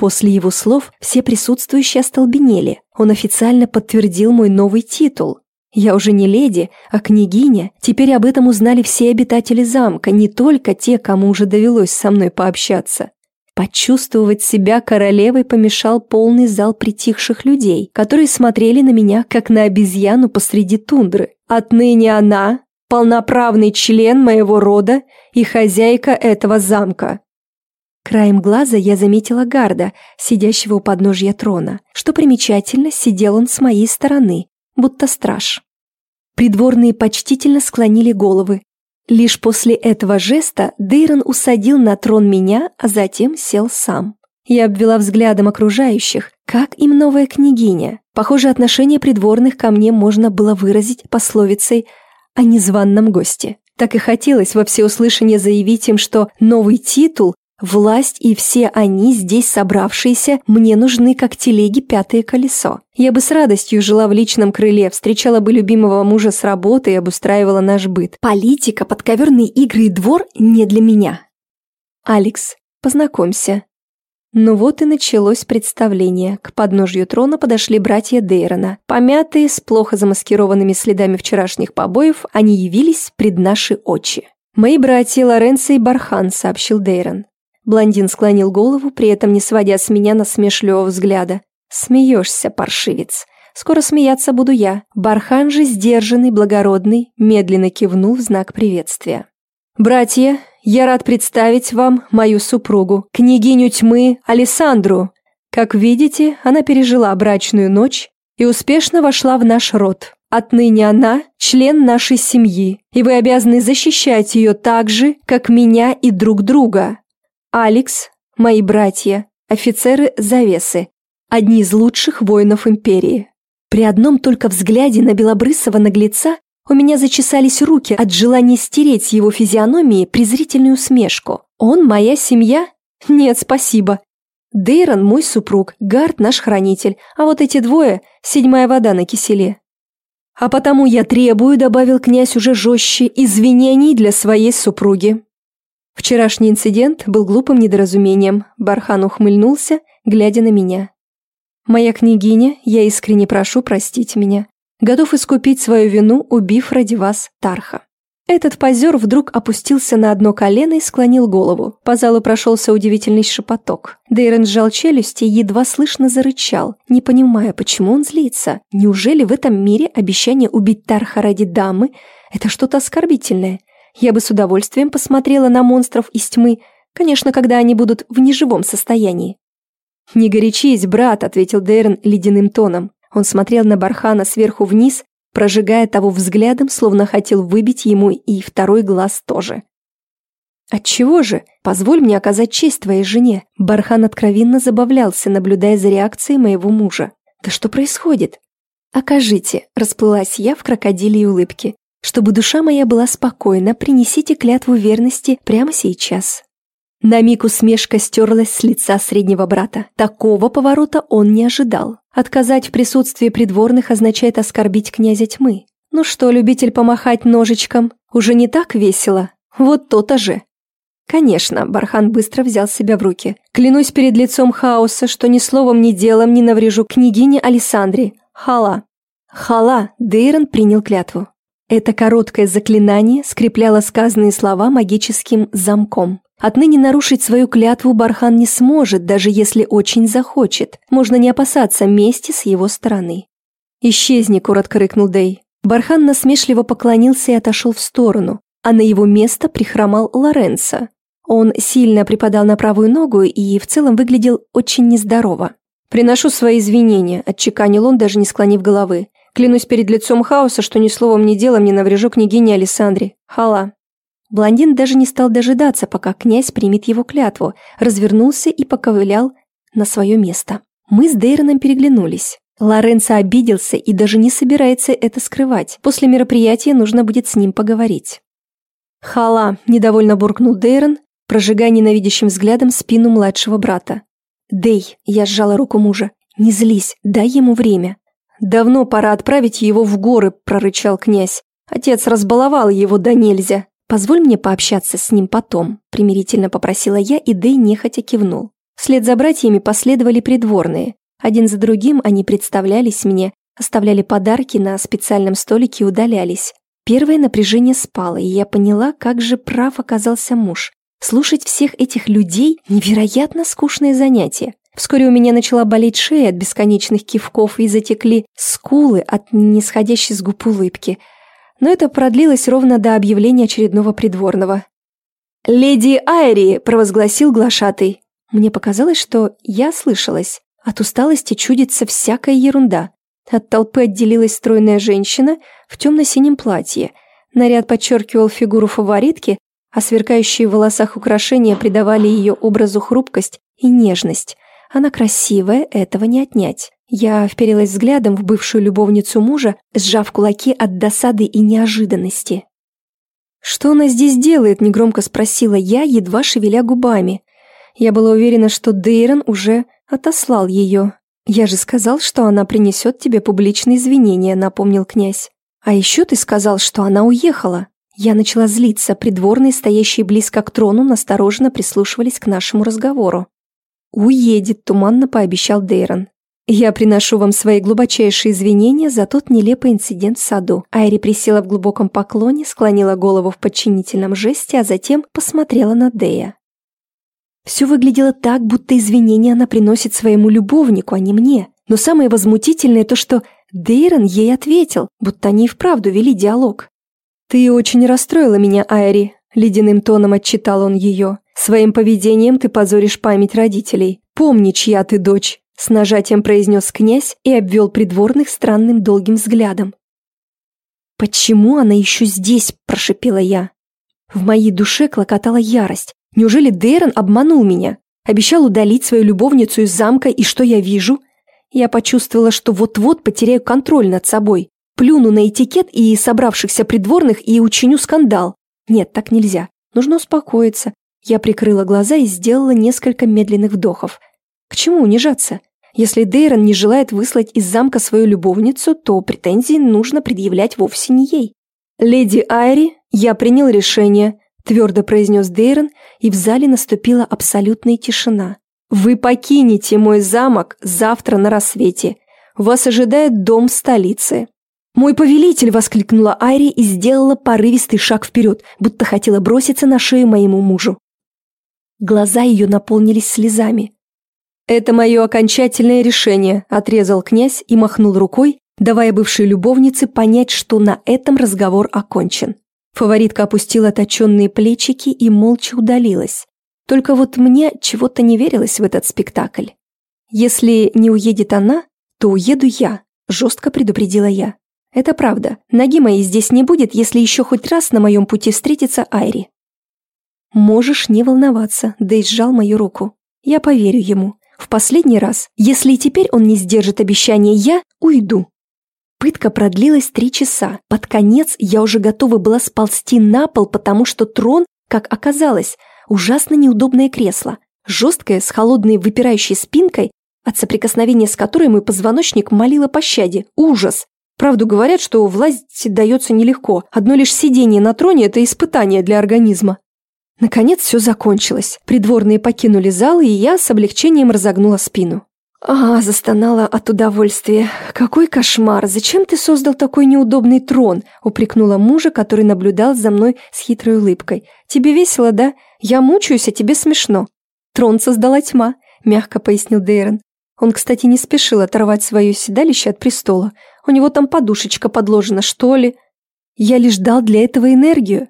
S1: После его слов все присутствующие остолбенели. Он официально подтвердил мой новый титул. Я уже не леди, а княгиня. Теперь об этом узнали все обитатели замка, не только те, кому уже довелось со мной пообщаться. Почувствовать себя королевой помешал полный зал притихших людей, которые смотрели на меня, как на обезьяну посреди тундры. Отныне она – полноправный член моего рода и хозяйка этого замка. Краем глаза я заметила гарда, сидящего у подножья трона. Что примечательно, сидел он с моей стороны, будто страж. Придворные почтительно склонили головы. Лишь после этого жеста Дейрон усадил на трон меня, а затем сел сам. Я обвела взглядом окружающих, как им новая княгиня. Похоже, отношение придворных ко мне можно было выразить пословицей о незваном госте. Так и хотелось во всеуслышание заявить им, что новый титул Власть и все они, здесь собравшиеся, мне нужны как телеги пятое колесо. Я бы с радостью жила в личном крыле, встречала бы любимого мужа с работы и обустраивала наш быт. Политика, подковерные игры и двор не для меня. Алекс, познакомься. Ну вот и началось представление. К подножью трона подошли братья Дейрона. Помятые, с плохо замаскированными следами вчерашних побоев, они явились пред наши очи. «Мои братья Лоренцо и Бархан», — сообщил Дейрон. Блондин склонил голову, при этом не сводя с меня насмешливого взгляда. «Смеешься, паршивец. Скоро смеяться буду я». Бархан же, сдержанный, благородный, медленно кивнул в знак приветствия. «Братья, я рад представить вам мою супругу, княгиню тьмы Алессандру. Как видите, она пережила брачную ночь и успешно вошла в наш род. Отныне она – член нашей семьи, и вы обязаны защищать ее так же, как меня и друг друга. Алекс, мои братья, офицеры завесы, одни из лучших воинов империи. При одном только взгляде на белобрысого наглеца у меня зачесались руки от желания стереть с его физиономии презрительную усмешку. Он моя семья? Нет, спасибо. Дейрон мой супруг, Гард наш хранитель, а вот эти двое – седьмая вода на киселе. А потому я требую, добавил князь уже жестче, извинений для своей супруги. Вчерашний инцидент был глупым недоразумением. Бархан ухмыльнулся, глядя на меня. «Моя княгиня, я искренне прошу простить меня. Готов искупить свою вину, убив ради вас Тарха». Этот позер вдруг опустился на одно колено и склонил голову. По залу прошелся удивительный шепоток. Дейрон сжал челюсти и едва слышно зарычал, не понимая, почему он злится. Неужели в этом мире обещание убить Тарха ради дамы – это что-то оскорбительное? Я бы с удовольствием посмотрела на монстров из тьмы, конечно, когда они будут в неживом состоянии. «Не горячись, брат», — ответил Дейрон ледяным тоном. Он смотрел на Бархана сверху вниз, прожигая того взглядом, словно хотел выбить ему и второй глаз тоже. «Отчего же? Позволь мне оказать честь твоей жене». Бархан откровенно забавлялся, наблюдая за реакцией моего мужа. «Да что происходит?» «Окажите», — расплылась я в крокодиле улыбке. Чтобы душа моя была спокойна, принесите клятву верности прямо сейчас». На миг усмешка стерлась с лица среднего брата. Такого поворота он не ожидал. Отказать в присутствии придворных означает оскорбить князя тьмы. Ну что, любитель помахать ножичком, уже не так весело? Вот то-то же. Конечно, Бархан быстро взял себя в руки. Клянусь перед лицом хаоса, что ни словом, ни делом не наврежу княгине Александре. Хала. Хала, Дейрон принял клятву. Это короткое заклинание скрепляло сказанные слова магическим замком. Отныне нарушить свою клятву Бархан не сможет, даже если очень захочет. Можно не опасаться мести с его стороны. «Исчезни», — коротко рыкнул Дэй. Бархан насмешливо поклонился и отошел в сторону, а на его место прихромал Лоренцо. Он сильно припадал на правую ногу и в целом выглядел очень нездорово. «Приношу свои извинения», — отчеканил он, даже не склонив головы. Клянусь перед лицом хаоса, что ни словом, ни делом не наврежу княгине Александре. Хала». Блондин даже не стал дожидаться, пока князь примет его клятву, развернулся и поковылял на свое место. Мы с Дейроном переглянулись. Лоренцо обиделся и даже не собирается это скрывать. После мероприятия нужно будет с ним поговорить. «Хала!» – недовольно буркнул Дейрон, прожигая ненавидящим взглядом спину младшего брата. «Дей!» – я сжала руку мужа. «Не злись, дай ему время». «Давно пора отправить его в горы», – прорычал князь. «Отец разбаловал его да нельзя. Позволь мне пообщаться с ним потом», – примирительно попросила я, и Дэй нехотя кивнул. Вслед за братьями последовали придворные. Один за другим они представлялись мне, оставляли подарки на специальном столике и удалялись. Первое напряжение спало, и я поняла, как же прав оказался муж. Слушать всех этих людей – невероятно скучное занятие. Вскоре у меня начала болеть шея от бесконечных кивков и затекли скулы от нисходящей с губ улыбки. Но это продлилось ровно до объявления очередного придворного. «Леди Айри!» – провозгласил глашатый. Мне показалось, что я слышалась. От усталости чудится всякая ерунда. От толпы отделилась стройная женщина в темно-синем платье. Наряд подчеркивал фигуру фаворитки, а сверкающие в волосах украшения придавали ее образу хрупкость и нежность. Она красивая, этого не отнять. Я вперилась взглядом в бывшую любовницу мужа, сжав кулаки от досады и неожиданности. «Что она здесь делает?» – негромко спросила я, едва шевеля губами. Я была уверена, что Дейрон уже отослал ее. «Я же сказал, что она принесет тебе публичные извинения», – напомнил князь. «А еще ты сказал, что она уехала». Я начала злиться, придворные, стоящие близко к трону, настороженно прислушивались к нашему разговору. «Уедет», – туманно пообещал Дейрон. «Я приношу вам свои глубочайшие извинения за тот нелепый инцидент в саду». Айри присела в глубоком поклоне, склонила голову в подчинительном жесте, а затем посмотрела на Дея. Все выглядело так, будто извинения она приносит своему любовнику, а не мне. Но самое возмутительное то, что Дейрон ей ответил, будто они и вправду вели диалог. «Ты очень расстроила меня, Айри», — ледяным тоном отчитал он ее. «Своим поведением ты позоришь память родителей. Помни, чья ты дочь», — с нажатием произнес князь и обвел придворных странным долгим взглядом. «Почему она еще здесь?» – прошипела я. В моей душе клокотала ярость. Неужели Дейрон обманул меня? Обещал удалить свою любовницу из замка, и что я вижу? Я почувствовала, что вот-вот потеряю контроль над собой. Плюну на этикет и собравшихся придворных и учиню скандал. Нет, так нельзя. Нужно успокоиться. Я прикрыла глаза и сделала несколько медленных вдохов. К чему унижаться? Если Дейрон не желает выслать из замка свою любовницу, то претензии нужно предъявлять вовсе не ей. «Леди Айри, я принял решение», – твердо произнес Дейрон, и в зале наступила абсолютная тишина. «Вы покинете мой замок завтра на рассвете. Вас ожидает дом в столице». «Мой повелитель!» – воскликнула Айри и сделала порывистый шаг вперед, будто хотела броситься на шею моему мужу. Глаза ее наполнились слезами. «Это мое окончательное решение», – отрезал князь и махнул рукой, давая бывшей любовнице понять, что на этом разговор окончен. Фаворитка опустила точенные плечики и молча удалилась. Только вот мне чего-то не верилось в этот спектакль. «Если не уедет она, то уеду я», – жестко предупредила я. «Это правда. Ноги моей здесь не будет, если еще хоть раз на моем пути встретится Айри». «Можешь не волноваться», – Дейс сжал мою руку. «Я поверю ему. В последний раз, если и теперь он не сдержит обещание, я уйду». Пытка продлилась три часа. Под конец я уже готова была сползти на пол, потому что трон, как оказалось, ужасно неудобное кресло. Жесткое, с холодной выпирающей спинкой, от соприкосновения с которой мой позвоночник молил о пощаде. Ужас! Правду говорят, что власть дается нелегко. Одно лишь сидение на троне – это испытание для организма. Наконец все закончилось. Придворные покинули зал, и я с облегчением разогнула спину. А, застонала от удовольствия. Какой кошмар! Зачем ты создал такой неудобный трон? Упрекнула мужа, который наблюдал за мной с хитрой улыбкой. Тебе весело, да? Я мучаюсь, а тебе смешно. Трон создала тьма, мягко пояснил Дейрон. Он, кстати, не спешил оторвать свое седалище от престола. У него там подушечка подложена, что ли? Я лишь дал для этого энергию.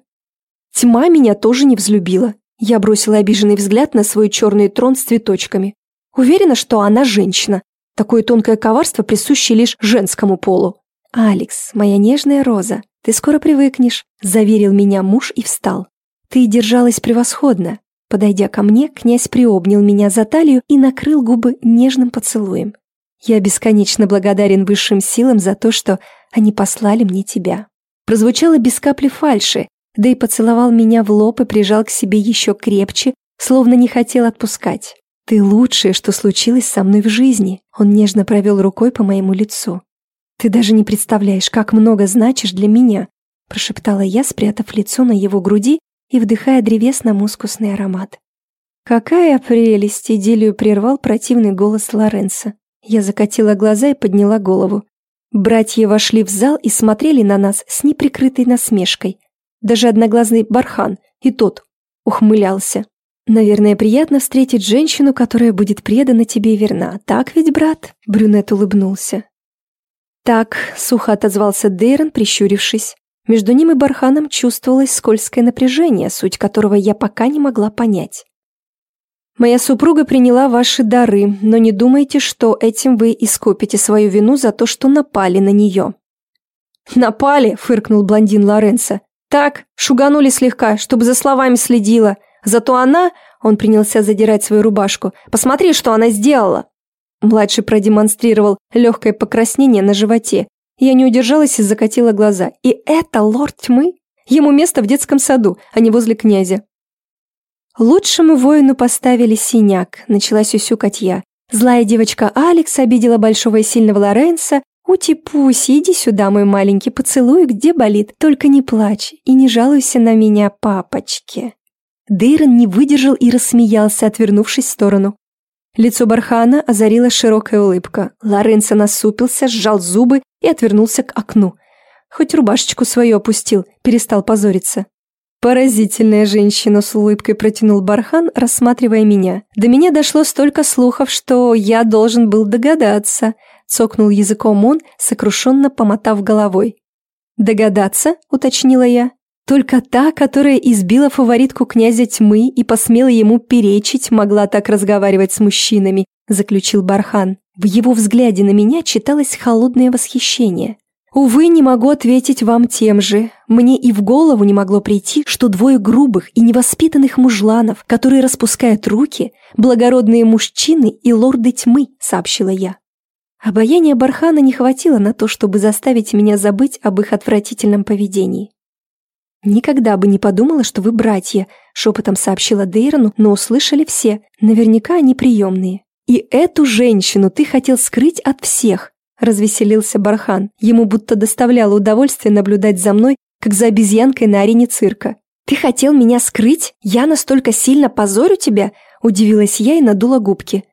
S1: Тьма меня тоже не взлюбила. Я бросила обиженный взгляд на свой черный трон с цветочками. Уверена, что она женщина. Такое тонкое коварство присуще лишь женскому полу. «Алекс, моя нежная роза, ты скоро привыкнешь», – заверил меня муж и встал. «Ты держалась превосходно». Подойдя ко мне, князь приобнял меня за талию и накрыл губы нежным поцелуем. «Я бесконечно благодарен высшим силам за то, что они послали мне тебя». Прозвучало без капли фальши, да и поцеловал меня в лоб и прижал к себе еще крепче, словно не хотел отпускать. «Ты лучшее, что случилось со мной в жизни», — он нежно провел рукой по моему лицу. «Ты даже не представляешь, как много значишь для меня», — прошептала я, спрятав лицо на его груди и вдыхая древесно-мускусный аромат. «Какая прелесть!» — идиллию прервал противный голос Лоренса. Я закатила глаза и подняла голову. Братья вошли в зал и смотрели на нас с неприкрытой насмешкой. Даже одноглазый бархан, и тот ухмылялся. «Наверное, приятно встретить женщину, которая будет предана тебе и верна. Так ведь, брат?» Брюнет улыбнулся. «Так», — сухо отозвался Дейрон, прищурившись. Между ним и Барханом чувствовалось скользкое напряжение, суть которого я пока не могла понять. «Моя супруга приняла ваши дары, но не думайте, что этим вы искупите свою вину за то, что напали на нее». «Напали?» — фыркнул блондин Лоренцо. «Так, шуганули слегка, чтобы за словами следила. Зато она...» — он принялся задирать свою рубашку. «Посмотри, что она сделала!» Младший продемонстрировал легкое покраснение на животе. Я не удержалась и закатила глаза. «И это лорд тьмы? Ему место в детском саду, а не возле князя». Лучшему воину поставили синяк, начала сюсюкать я. Злая девочка Алекс обидела большого и сильного Лоренса, «Ути-пуси, иди сюда, мой маленький, поцелуй, где болит, только не плачь и не жалуйся на меня, папочки». Дейрон не выдержал и рассмеялся, отвернувшись в сторону. Лицо Бархана озарила широкая улыбка. Лоренцо насупился, сжал зубы и отвернулся к окну. Хоть рубашечку свою опустил, перестал позориться. «Поразительная женщина», — с улыбкой протянул Бархан, рассматривая меня. «До меня дошло столько слухов, что я должен был догадаться цокнул языком он, сокрушенно помотав головой. «Догадаться?» – уточнила я. «Только та, которая избила фаворитку князя тьмы и посмела ему перечить, могла так разговаривать с мужчинами», – заключил Бархан. В его взгляде на меня читалось холодное восхищение. «Увы, не могу ответить вам тем же. Мне и в голову не могло прийти, что двое грубых и невоспитанных мужланов, которые распускают руки, благородные мужчины и лорды тьмы», – сообщила я. Обаяния Бархана не хватило на то, чтобы заставить меня забыть об их отвратительном поведении. «Никогда бы не подумала, что вы братья», — шепотом сообщила Дейрону, но услышали все. Наверняка они приемные. «И эту женщину ты хотел скрыть от всех», — развеселился Бархан. Ему будто доставляло удовольствие наблюдать за мной, как за обезьянкой на арене цирка. «Ты хотел меня скрыть? Я настолько сильно позорю тебя?» — удивилась я и надула губки.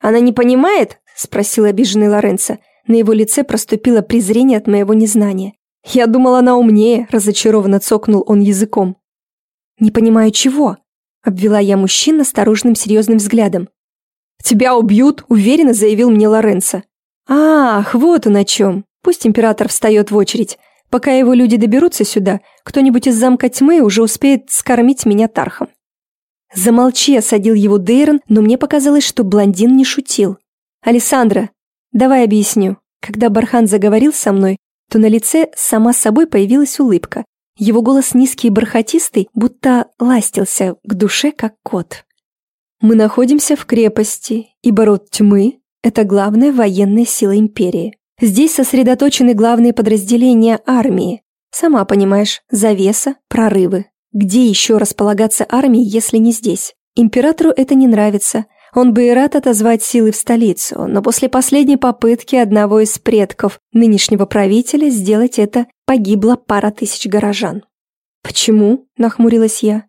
S1: «Она не понимает?» – спросил обиженный Лоренцо. На его лице проступило презрение от моего незнания. «Я думал, она умнее», – разочарованно цокнул он языком. «Не понимаю, чего?» – обвела я мужчин осторожным серьезным взглядом. «Тебя убьют», – уверенно заявил мне Лоренцо. «Ах, вот он о чем. Пусть император встает в очередь. Пока его люди доберутся сюда, кто-нибудь из замка тьмы уже успеет скормить меня тархом». «Замолчи», – осадил его Дейрон, но мне показалось, что блондин не шутил. «Александра, давай объясню». Когда Бархан заговорил со мной, то на лице сама собой появилась улыбка. Его голос низкий и бархатистый, будто ластился к душе, как кот. «Мы находимся в крепости, и род тьмы – это главная военная сила империи. Здесь сосредоточены главные подразделения армии. Сама понимаешь, завеса, прорывы. Где еще располагаться армии, если не здесь? Императору это не нравится – он бы и рад отозвать силы в столицу, но после последней попытки одного из предков нынешнего правителя сделать это погибла пара тысяч горожан. «Почему?» – нахмурилась я.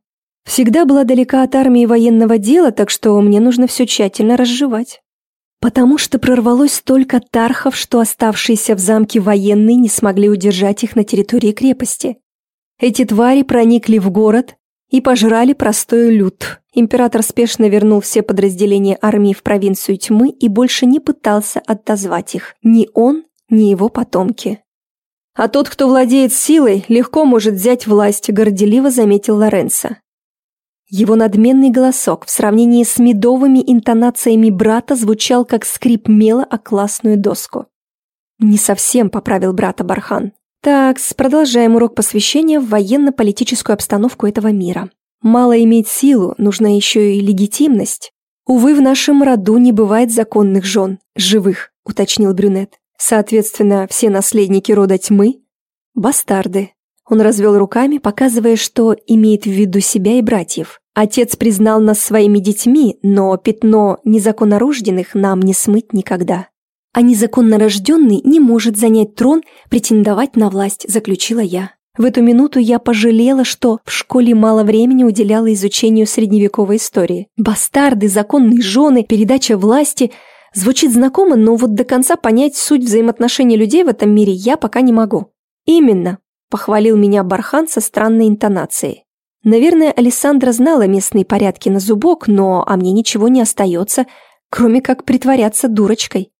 S1: «Всегда была далека от армии военного дела, так что мне нужно все тщательно разжевать». Потому что прорвалось столько тархов, что оставшиеся в замке военные не смогли удержать их на территории крепости. Эти твари проникли в город и пожрали простой люд. Император спешно вернул все подразделения армии в провинцию тьмы и больше не пытался отозвать их. Ни он, ни его потомки. «А тот, кто владеет силой, легко может взять власть», – горделиво заметил Лоренцо. Его надменный голосок в сравнении с медовыми интонациями брата звучал как скрип мела о классную доску. «Не совсем», – поправил брата Бархан. Так, продолжаем урок посвящения в военно-политическую обстановку этого мира. Мало иметь силу, нужна еще и легитимность. Увы, в нашем роду не бывает законных жен, живых, уточнил Брюнет. Соответственно, все наследники рода тьмы – бастарды. Он развел руками, показывая, что имеет в виду себя и братьев. Отец признал нас своими детьми, но пятно незаконнорожденных нам не смыть никогда а незаконно рожденный не может занять трон, претендовать на власть, заключила я. В эту минуту я пожалела, что в школе мало времени уделяла изучению средневековой истории. Бастарды, законные жены, передача власти – Звучит знакомо, но вот до конца понять суть взаимоотношений людей в этом мире я пока не могу. Именно, похвалил меня Бархан со странной интонацией. Наверное, Александра знала местные порядки на зубок, но а мне ничего не остается, кроме как притворяться дурочкой.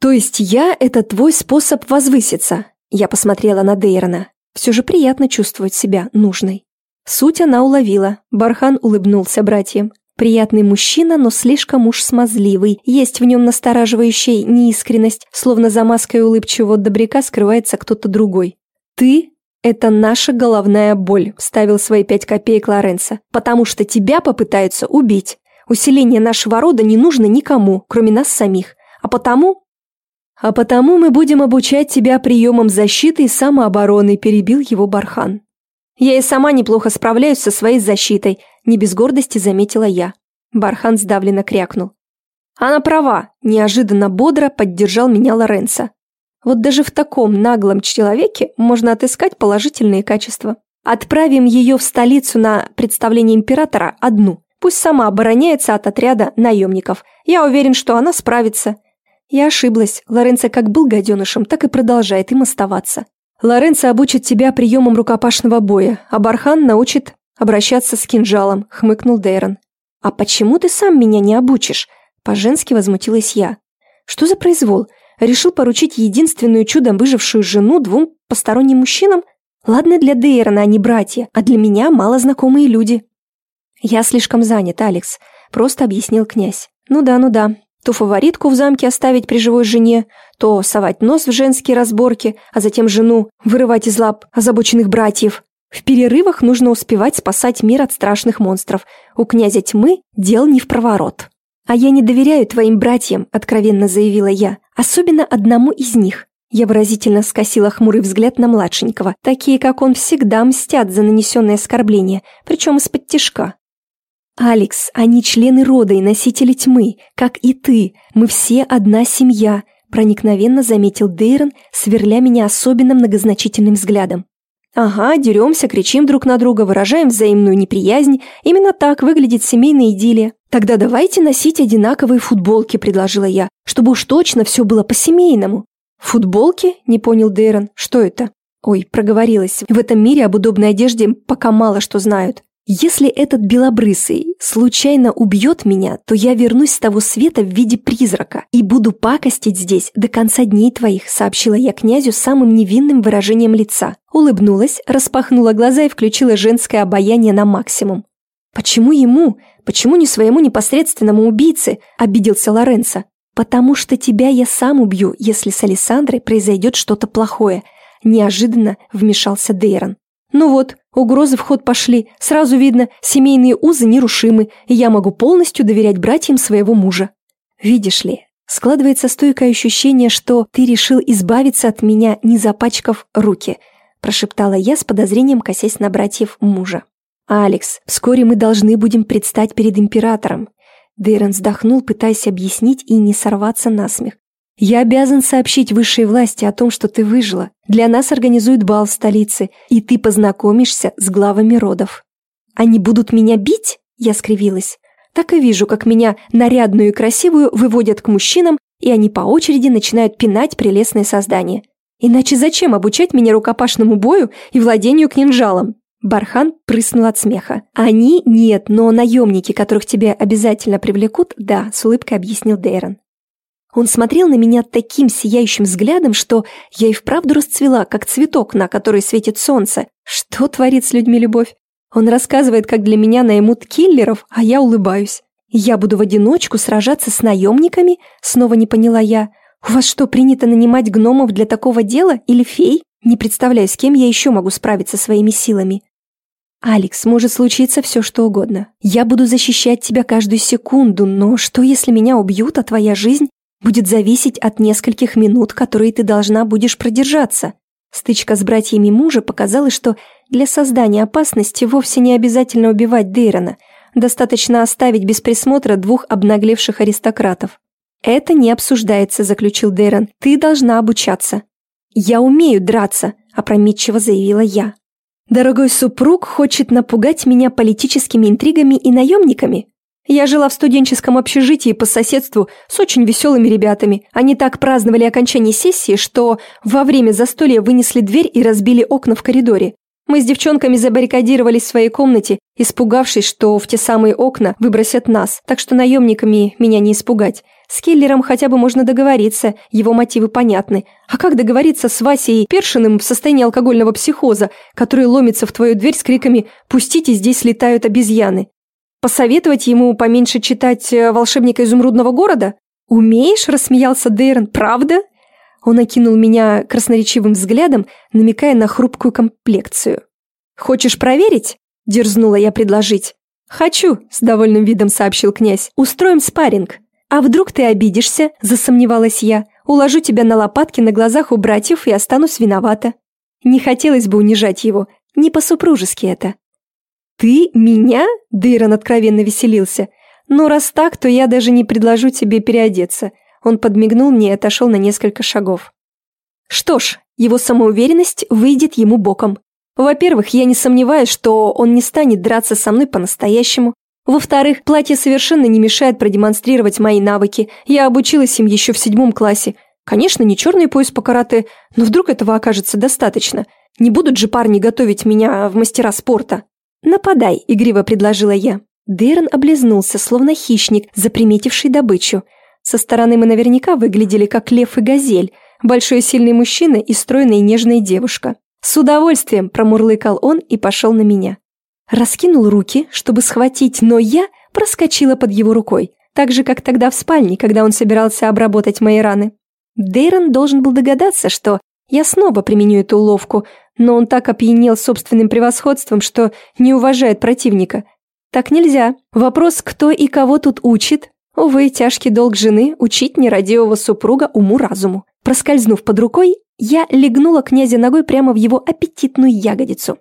S1: То есть я – это твой способ возвыситься? Я посмотрела на Дейрона. Все же приятно чувствовать себя нужной. Суть она уловила. Бархан улыбнулся братьям. Приятный мужчина, но слишком уж смазливый. Есть в нем настораживающая неискренность, словно за маской улыбчивого добряка скрывается кто-то другой. «Ты «Это наша головная боль», – вставил свои пять копеек Лоренцо. «Потому что тебя попытаются убить. Усиление нашего рода не нужно никому, кроме нас самих. А потому...» «А потому мы будем обучать тебя приемам защиты и самообороны», – перебил его Бархан. «Я и сама неплохо справляюсь со своей защитой», – не без гордости заметила я. Бархан сдавленно крякнул. «Она права», – неожиданно бодро поддержал меня Лоренцо. Вот даже в таком наглом человеке можно отыскать положительные качества. Отправим ее в столицу на представление императора одну. Пусть сама обороняется от отряда наемников. Я уверен, что она справится. Я ошиблась. Лоренцо как был гаденышем, так и продолжает им оставаться. Лоренцо обучит тебя приемам рукопашного боя, а Бархан научит обращаться с кинжалом, хмыкнул Дейрон. А почему ты сам меня не обучишь? По-женски возмутилась я. Что за произвол? Решил поручить единственную чудом выжившую жену двум посторонним мужчинам? Ладно для Дейрона они братья, а для меня мало знакомые люди. Я слишком занят, Алекс, просто объяснил князь. Ну да, ну да. То фаворитку в замке оставить при живой жене, то совать нос в женские разборки, а затем жену вырывать из лап озабоченных братьев. В перерывах нужно успевать спасать мир от страшных монстров. У князя тьмы дел не в проворот. «А я не доверяю твоим братьям», — откровенно заявила я. «Особенно одному из них». Я выразительно скосила хмурый взгляд на младшенького. Такие, как он, всегда мстят за нанесенное оскорбление, причем из-под тишка. «Алекс, они члены рода и носители тьмы, как и ты. Мы все одна семья», — проникновенно заметил Дейрон, сверля меня особенно многозначительным взглядом. «Ага, деремся, кричим друг на друга, выражаем взаимную неприязнь. Именно так выглядит семейная идиллия. Тогда давайте носить одинаковые футболки», – предложила я, чтобы уж точно все было по-семейному. «Футболки?» – не понял Дейрон. «Что это?» Ой, проговорилась. В этом мире об удобной одежде пока мало что знают. Если этот белобрысый случайно убьет меня, то я вернусь с того света в виде призрака и буду пакостить здесь до конца дней твоих», сообщила я князю самым невинным выражением лица. Улыбнулась, распахнула глаза и включила женское обаяние на максимум. «Почему ему? Почему не своему непосредственному убийце?» – обиделся Лоренцо. «Потому что тебя я сам убью, если с Александрой произойдет что-то плохое», – неожиданно вмешался Дейрон. Ну вот, угрозы в ход пошли. Сразу видно, семейные узы нерушимы, и я могу полностью доверять братьям своего мужа. Видишь ли, складывается стойкое ощущение, что ты решил избавиться от меня, не запачкав руки, прошептала я с подозрением, косясь на братьев мужа. «Алекс, вскоре мы должны будем предстать перед императором». Дейрон вздохнул, пытаясь объяснить и не сорваться на смех. Я обязан сообщить высшей власти о том, что ты выжила. Для нас организуют бал в столице, и ты познакомишься с главами родов. Они будут меня бить? Я скривилась. Так и вижу, как меня, нарядную и красивую, выводят к мужчинам, и они по очереди начинают пинать прелестное создание. Иначе зачем обучать меня рукопашному бою и владению кинжалом? Бархан прыснул от смеха. «Они нет, но наемники, которых тебе обязательно привлекут, да», с улыбкой объяснил Дейрон. Он смотрел на меня таким сияющим взглядом, что я и вправду расцвела, как цветок, на который светит солнце. Что творит с людьми любовь? Он рассказывает, как для меня наймут киллеров, а я улыбаюсь. Я буду в одиночку сражаться с наемниками? Снова не поняла я. У вас что, принято нанимать гномов для такого дела? Или фей? Не представляю, с кем я еще могу справиться своими силами. «Алекс, может случиться все, что угодно. Я буду защищать тебя каждую секунду, но что, если меня убьют, а твоя жизнь будет зависеть от нескольких минут, которые ты должна будешь продержаться. Стычка с братьями мужа показала, что для создания опасности вовсе не обязательно убивать Дейрона, достаточно оставить без присмотра двух обнаглевших аристократов. «Это не обсуждается», – заключил Дейрон. «Ты должна обучаться». «Я умею драться», – опрометчиво заявила я. «Дорогой супруг хочет напугать меня политическими интригами и наемниками?» Я жила в студенческом общежитии по соседству с очень веселыми ребятами. Они так праздновали окончание сессии, что во время застолья вынесли дверь и разбили окна в коридоре. Мы с девчонками забаррикадировались в своей комнате, испугавшись, что в те самые окна выбросят нас, так что наемниками меня не испугать. С киллером хотя бы можно договориться, его мотивы понятны. А как договориться с Васей Першиным в состоянии алкогольного психоза, который ломится в твою дверь с криками «Пустите, здесь летают обезьяны»? Посоветовать ему поменьше читать э, «Волшебника изумрудного города»? «Умеешь?» – рассмеялся Дейрон. «Правда?» Он окинул меня красноречивым взглядом, намекая на хрупкую комплекцию. «Хочешь проверить?» – дерзнула я предложить. «Хочу», – с довольным видом сообщил князь. «Устроим спарринг». «А вдруг ты обидишься?» – засомневалась я. «Уложу тебя на лопатки на глазах у братьев и останусь виновата». Не хотелось бы унижать его, не по-супружески это. «Ты? Меня?» – Дейрон откровенно веселился. «Ну, раз так, то я даже не предложу тебе переодеться». Он подмигнул мне и отошел на несколько шагов. Что ж, его самоуверенность выйдет ему боком. Во-первых, я не сомневаюсь, что он не станет драться со мной по-настоящему. Во-вторых, платье совершенно не мешает продемонстрировать мои навыки. Я обучилась им еще в седьмом классе. Конечно, не черный пояс по карате, но вдруг этого окажется достаточно. Не будут же парни готовить меня в мастера спорта. «Нападай», — игриво предложила я. Дэрон облизнулся, словно хищник, заприметивший добычу. Со стороны мы наверняка выглядели как лев и газель, большой сильный мужчина и стройная нежная девушка. С удовольствием промурлыкал он и пошел на меня. Раскинул руки, чтобы схватить, но я проскочила под его рукой, так же, как тогда в спальне, когда он собирался обработать мои раны. Дейрон должен был догадаться, что я снова применю эту уловку, но он так опьянел собственным превосходством, что не уважает противника. Так нельзя. Вопрос, кто и кого тут учит, Увы, тяжкий долг жены – учить нерадивого супруга уму-разуму. Проскользнув под рукой, я легнула князя ногой прямо в его аппетитную ягодицу.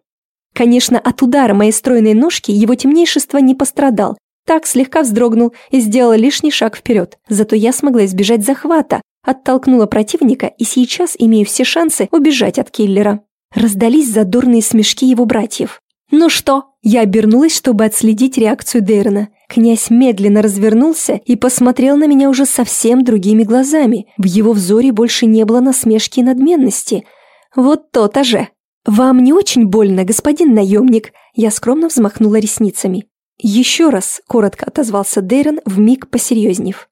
S1: Конечно, от удара моей стройной ножки его темнейшество не пострадал, так слегка вздрогнул и сделал лишний шаг вперед. Зато я смогла избежать захвата, оттолкнула противника и сейчас имею все шансы убежать от киллера. Раздались задорные смешки его братьев. «Ну что?» Я обернулась, чтобы отследить реакцию Дейрона. Князь медленно развернулся и посмотрел на меня уже совсем другими глазами. В его взоре больше не было насмешки и надменности. Вот то-то же. «Вам не очень больно, господин наемник?» Я скромно взмахнула ресницами. «Еще раз», — коротко отозвался Дейрон, вмиг посерьезнев.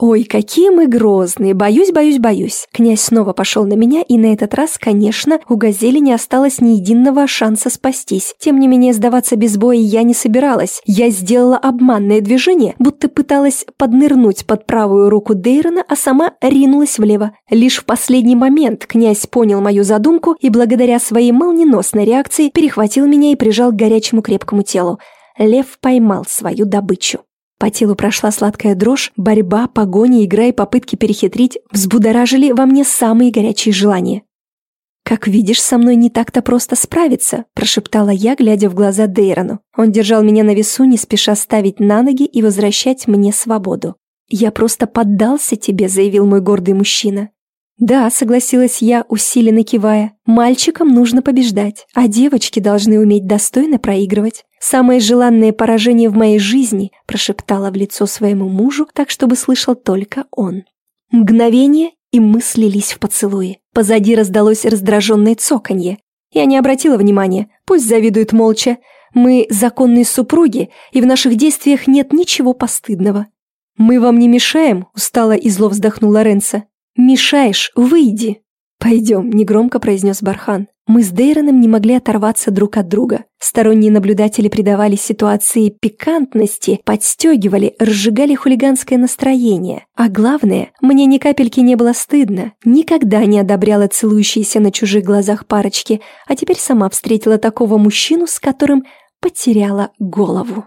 S1: «Ой, какие мы грозные! Боюсь, боюсь, боюсь!» Князь снова пошел на меня, и на этот раз, конечно, у газели не осталось ни единого шанса спастись. Тем не менее, сдаваться без боя я не собиралась. Я сделала обманное движение, будто пыталась поднырнуть под правую руку Дейрона, а сама ринулась влево. Лишь в последний момент князь понял мою задумку и благодаря своей молниеносной реакции перехватил меня и прижал к горячему крепкому телу. Лев поймал свою добычу. По телу прошла сладкая дрожь, борьба, погоня, игра и попытки перехитрить взбудоражили во мне самые горячие желания. «Как видишь, со мной не так-то просто справиться», – прошептала я, глядя в глаза Дейрону. Он держал меня на весу, не спеша ставить на ноги и возвращать мне свободу. «Я просто поддался тебе», – заявил мой гордый мужчина. «Да», — согласилась я, усиленно кивая. «Мальчикам нужно побеждать, а девочки должны уметь достойно проигрывать. Самое желанное поражение в моей жизни», — прошептала в лицо своему мужу, так чтобы слышал только он. Мгновение, и мы слились в поцелуе. Позади раздалось раздраженное цоканье. Я не обратила внимания, пусть завидуют молча. Мы законные супруги, и в наших действиях нет ничего постыдного. «Мы вам не мешаем?» – устало и зло вздохнул Лоренцо. «Мешаешь, выйди!» «Пойдем», — негромко произнес Бархан. Мы с Дейроном не могли оторваться друг от друга. Сторонние наблюдатели придавали ситуации пикантности, подстегивали, разжигали хулиганское настроение. А главное, мне ни капельки не было стыдно. Никогда не одобряла целующиеся на чужих глазах парочки, а теперь сама встретила такого мужчину, с которым потеряла голову.